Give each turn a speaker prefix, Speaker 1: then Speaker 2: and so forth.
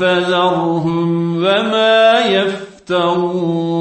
Speaker 1: فذرهم وما يفترون